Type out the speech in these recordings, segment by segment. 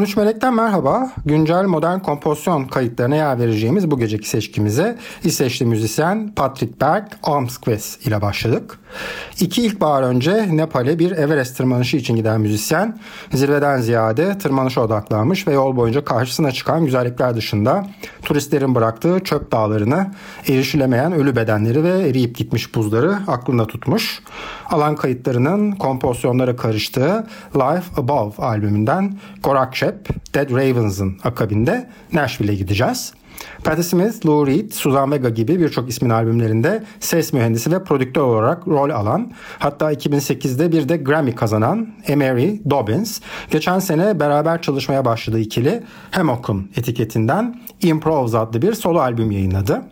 Konuş Melek'ten merhaba. Güncel modern kompozisyon kayıtlarına yer vereceğimiz bu geceki seçkimize İsveçli müzisyen Patrick Berg Almskvist ile başladık. İki ilkbahar önce Nepal'e bir Everest tırmanışı için giden müzisyen zirveden ziyade tırmanışa odaklanmış ve yol boyunca karşısına çıkan güzellikler dışında turistlerin bıraktığı çöp dağlarını, erişilemeyen ölü bedenleri ve eriyip gitmiş buzları aklında tutmuş. Alan kayıtlarının kompozisyonlara karıştığı Life Above albümünden Gorakshep, Dead Ravens'ın akabinde Nashville'e gideceğiz. Patti Smith, Lou Reed, Suzanne Vega gibi birçok ismin albümlerinde ses mühendisi ve prodüktör olarak rol alan, hatta 2008'de bir de Grammy kazanan Emery Dobbins, geçen sene beraber çalışmaya başladığı ikili Hammock'un etiketinden Improvs adlı bir solo albüm yayınladı.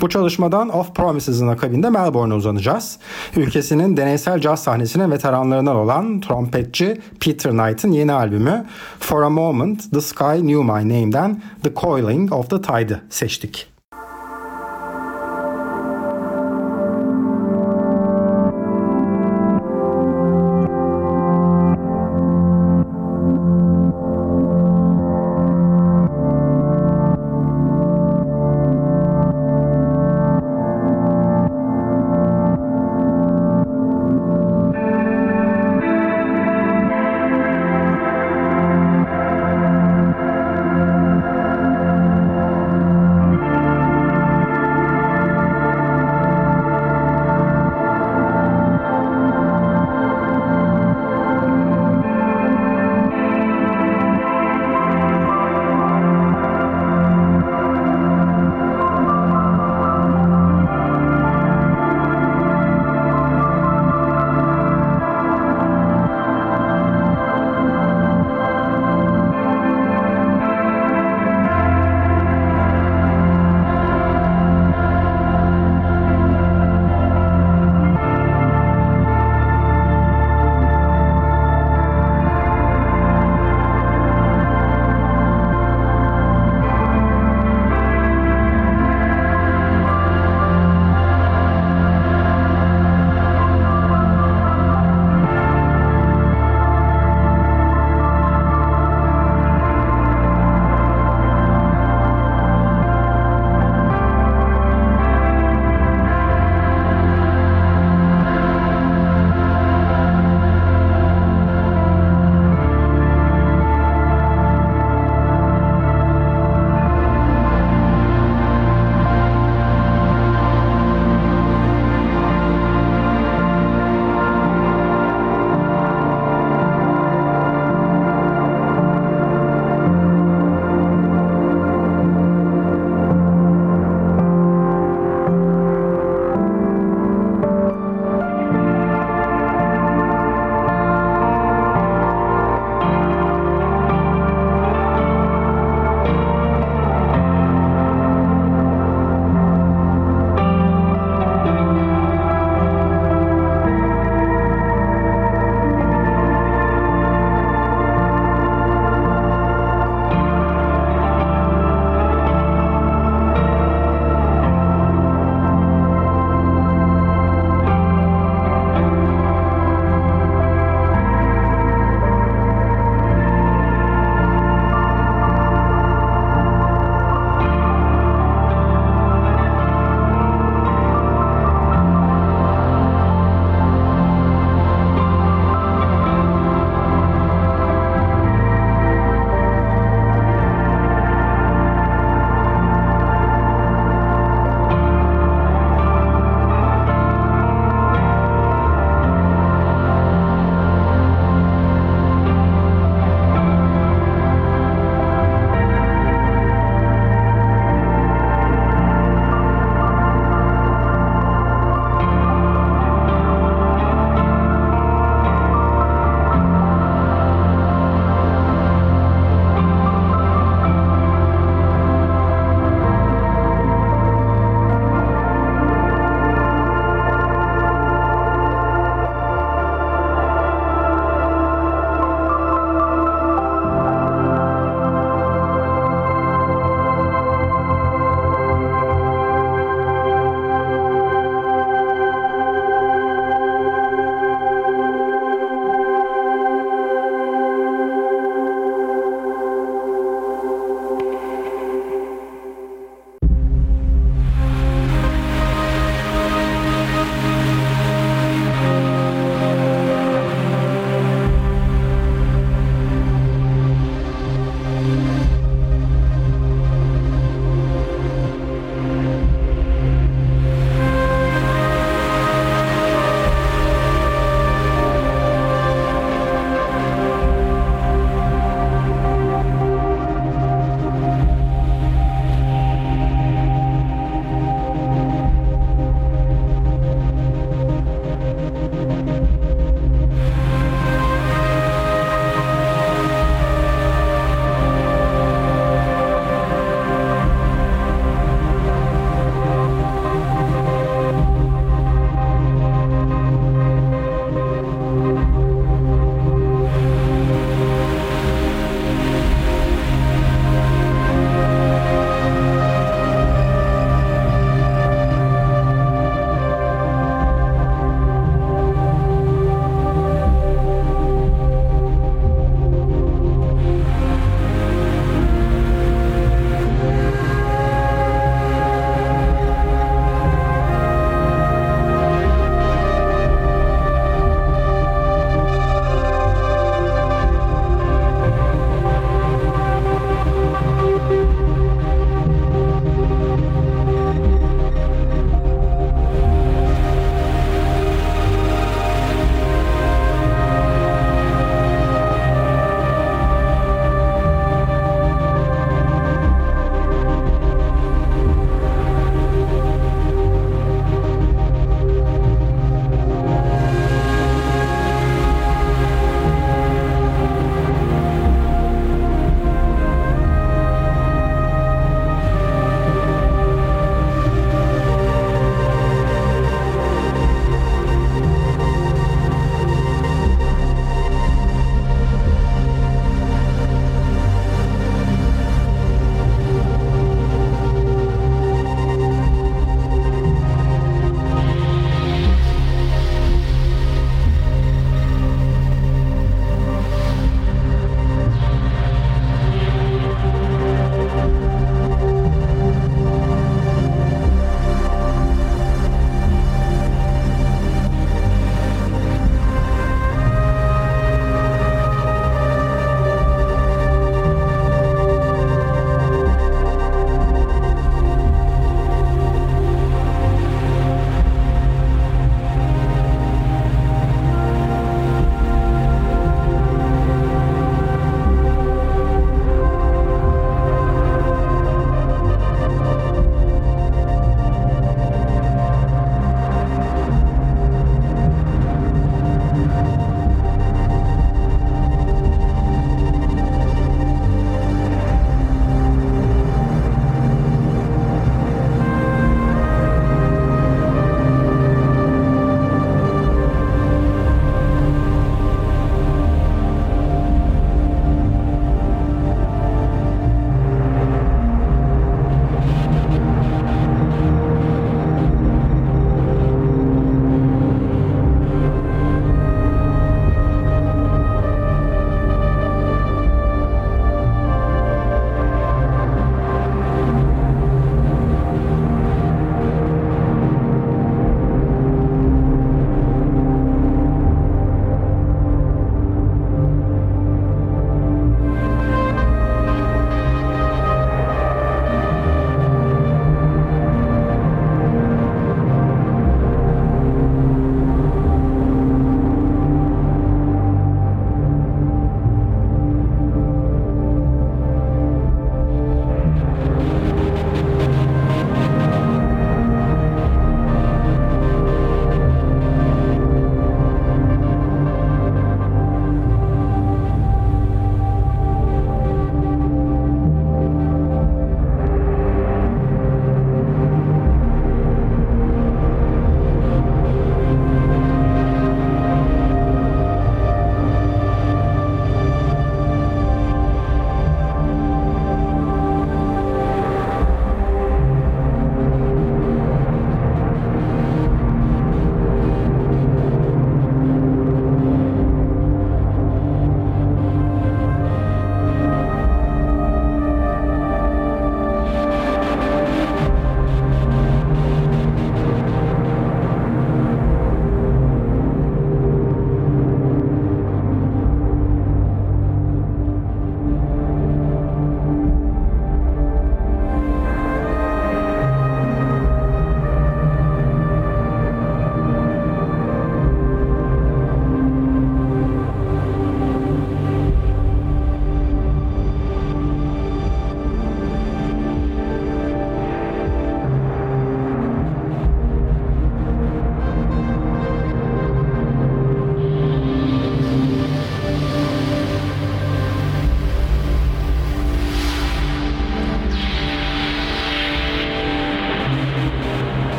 Bu çalışmadan Off Promises'ın akabinde Melbourne'a uzanacağız. Ülkesinin deneysel caz sahnesine veteranlarından olan trompetçi Peter Knight'ın yeni albümü For a Moment The Sky Knew My Name'den The Coiling of the Tide'ı seçtik.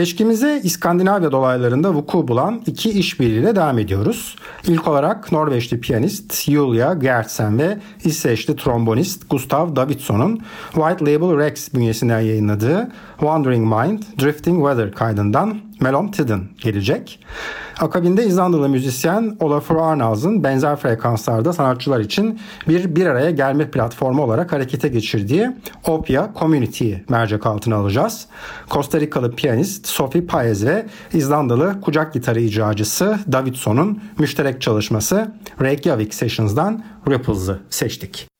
Seçkimize İskandinavya dolaylarında vuku bulan iki işbirliğiyle devam ediyoruz. İlk olarak Norveçli piyanist Julia Gertsen ve İsveçli trombonist Gustav Davidson'un White Label Rex bünyesinden yayınladığı Wandering Mind, Drifting Weather kaydından Melom Tidden gelecek. Akabinde İzlandalı müzisyen Olafur Arnalds'ın benzer frekanslarda sanatçılar için bir bir araya gelme platformu olarak harekete geçirdiği Opia Community'yi mercek altına alacağız. Costa Rikalı piyanist Sophie Paez ve İzlandalı kucak gitarı icracısı Davidson'un müşterek çalışması Reykjavik Sessions'dan Ripples'ı seçtik.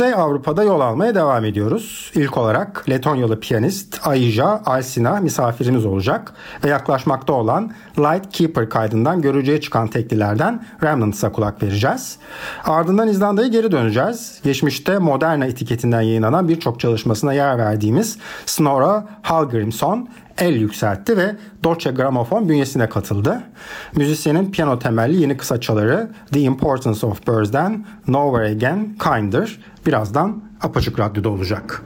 Kuzey Avrupa'da yol almaya devam ediyoruz. İlk olarak Letonyalı piyanist Aija Alsina misafirimiz olacak ve yaklaşmakta olan Light Keeper kaydından görücüye çıkan teklilerden Remnants'a kulak vereceğiz. Ardından İzlanda'ya geri döneceğiz. Geçmişte Moderna etiketinden yayınlanan birçok çalışmasına yer verdiğimiz Snorra Hallgrimsson el yükseltti ve Deutsche Grammophon bünyesine katıldı. Müzisyenin piyano temelli yeni kısaçaları The Importance of Birds'den Nowhere Again Kinder birazdan Apaçık Radyo'da olacak.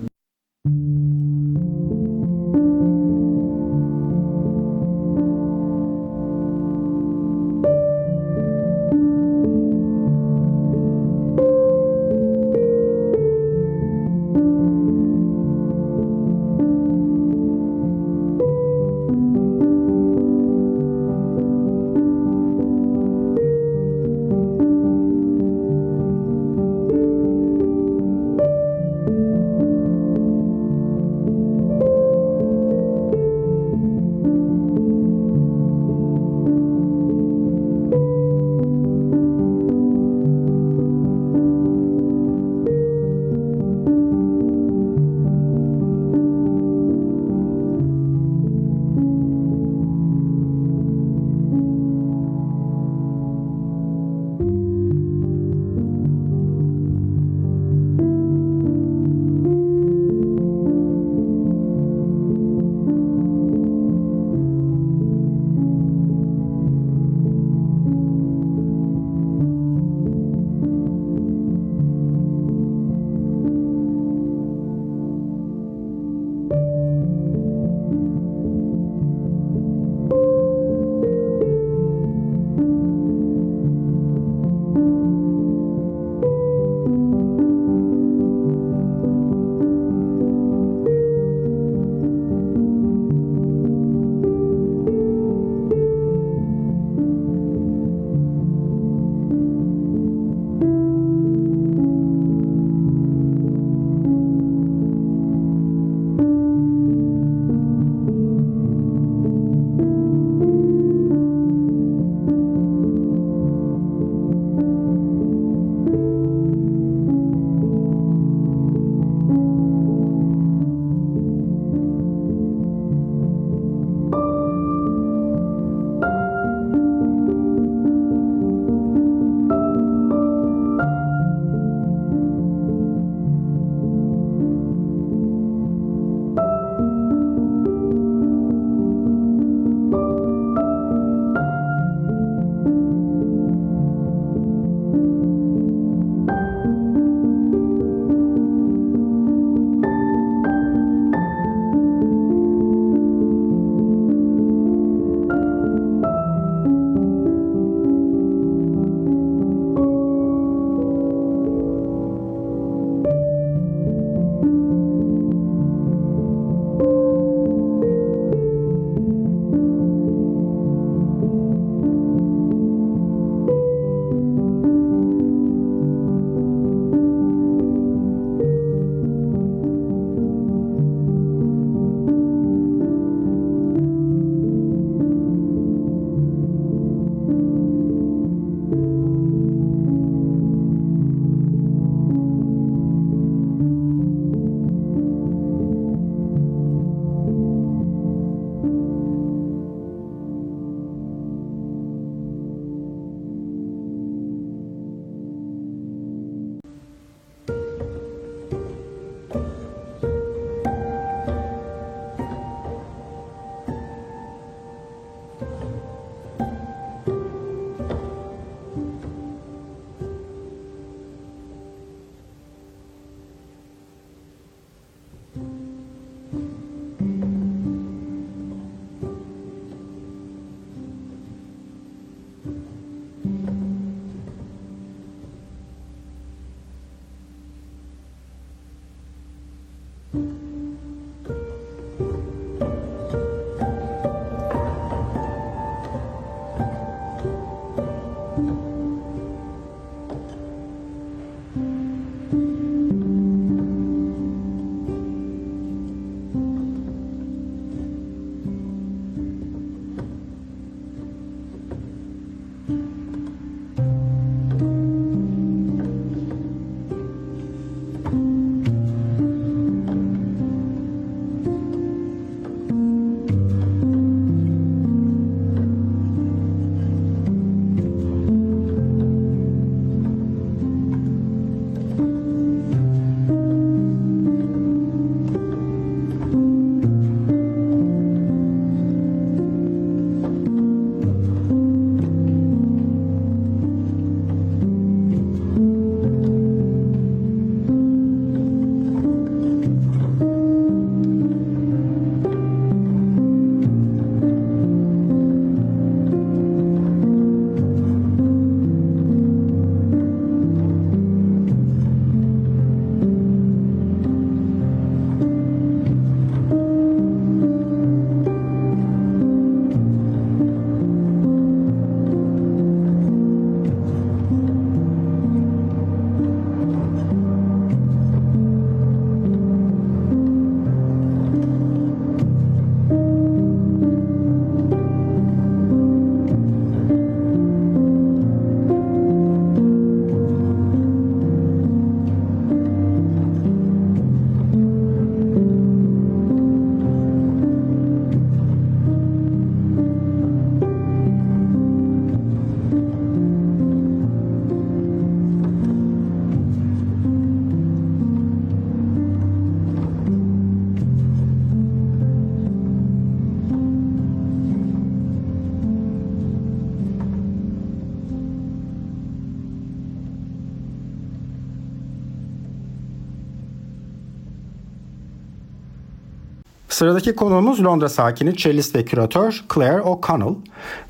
Sıradaki konuğumuz Londra sakini cellist ve küratör Claire O'Connell.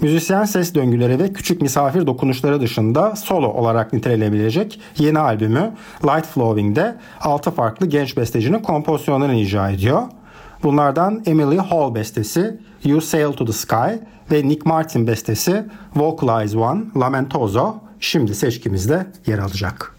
Müzisyen ses döngüleri ve küçük misafir dokunuşları dışında solo olarak nitelenebilecek yeni albümü Light Flowing'de 6 farklı genç bestecinin kompozisyonlarını icra ediyor. Bunlardan Emily Hall bestesi You Sail to the Sky ve Nick Martin bestesi Vocalize One Lamentoso şimdi seçkimizde yer alacak.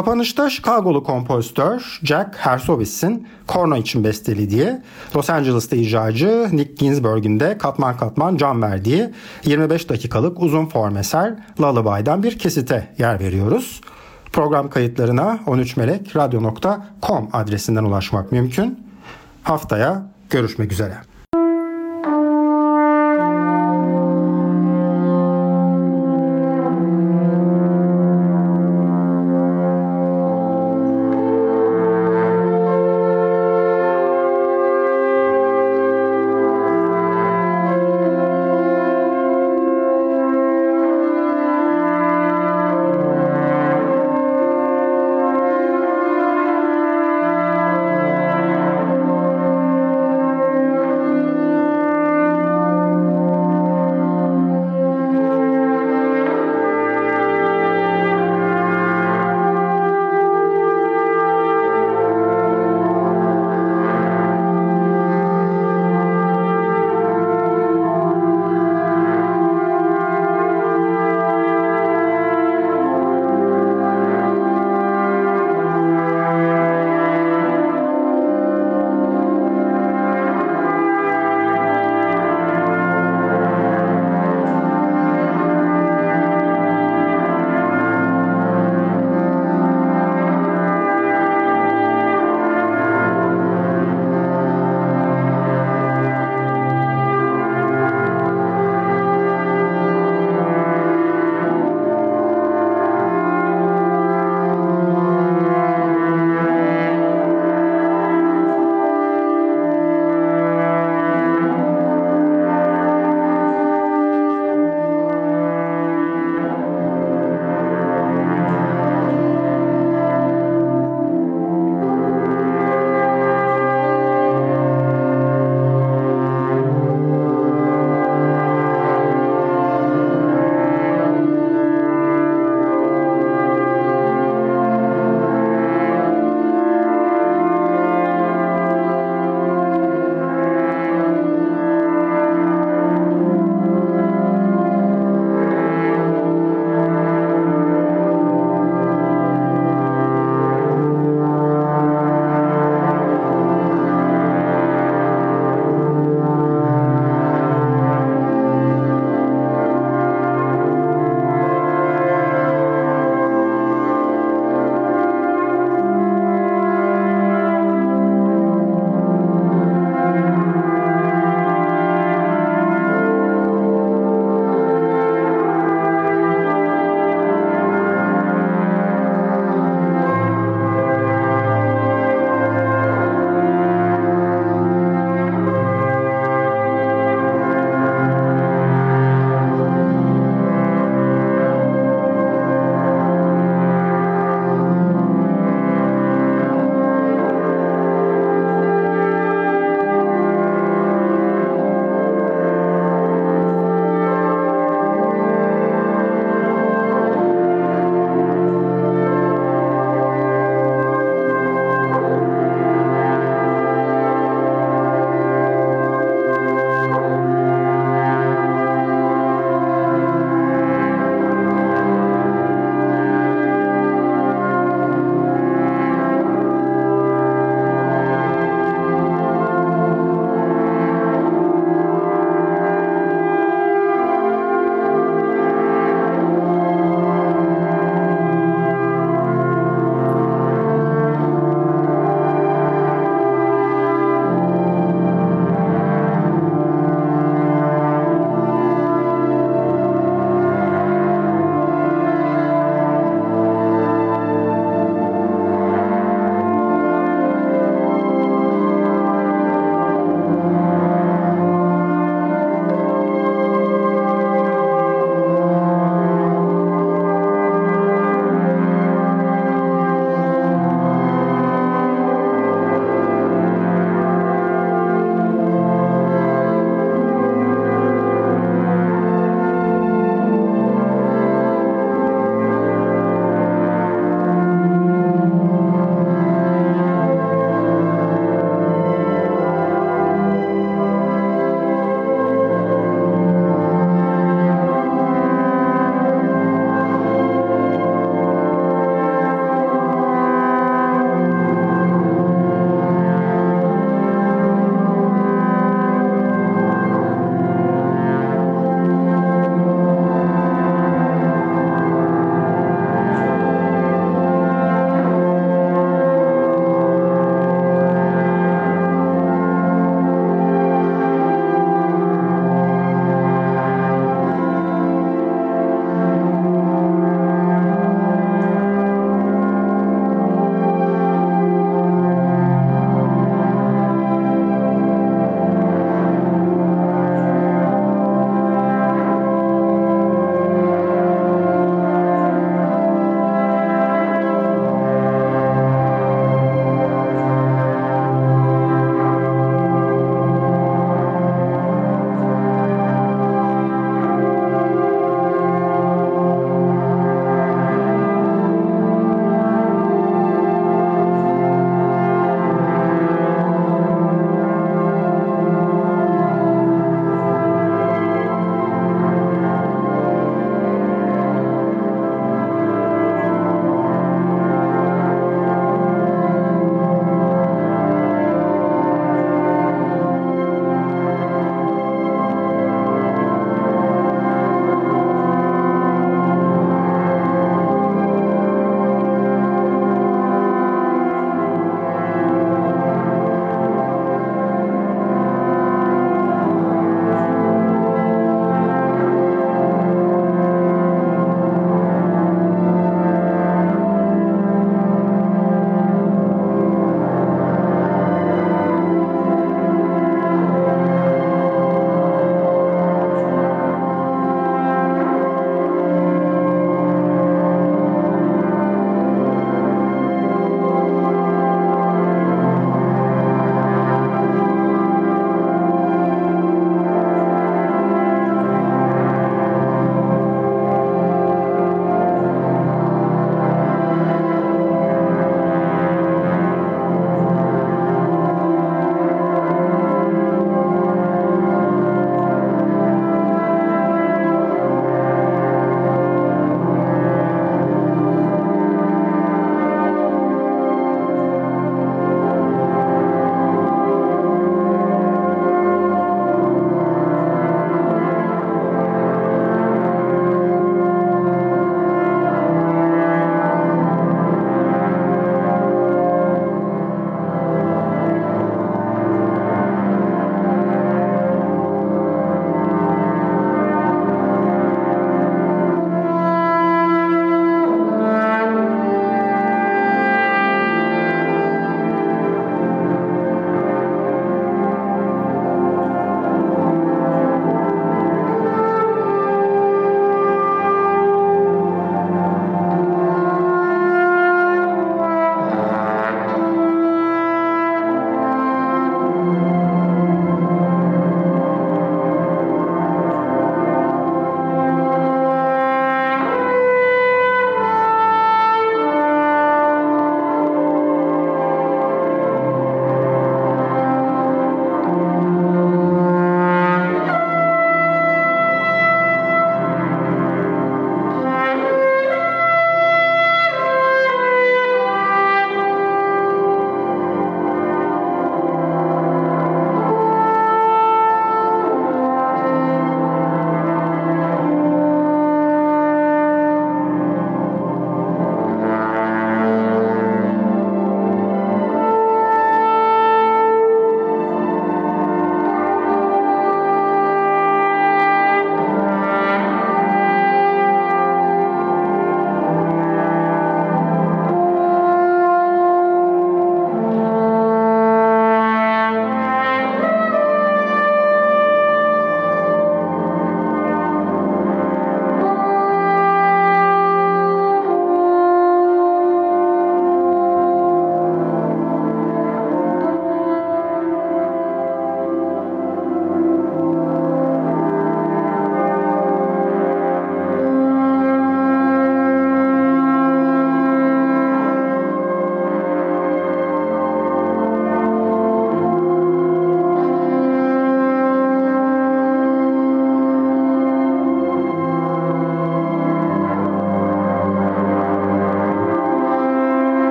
Kapanışta Chicago'lu kompozitör Jack Hersowitz'in korno için bestelediği, Los Angeles'ta icracı Nick Ginsburg'un de katman katman can verdiği 25 dakikalık uzun form eser Lullaby'dan bir kesite yer veriyoruz. Program kayıtlarına 13melekradyo.com adresinden ulaşmak mümkün. Haftaya görüşmek üzere.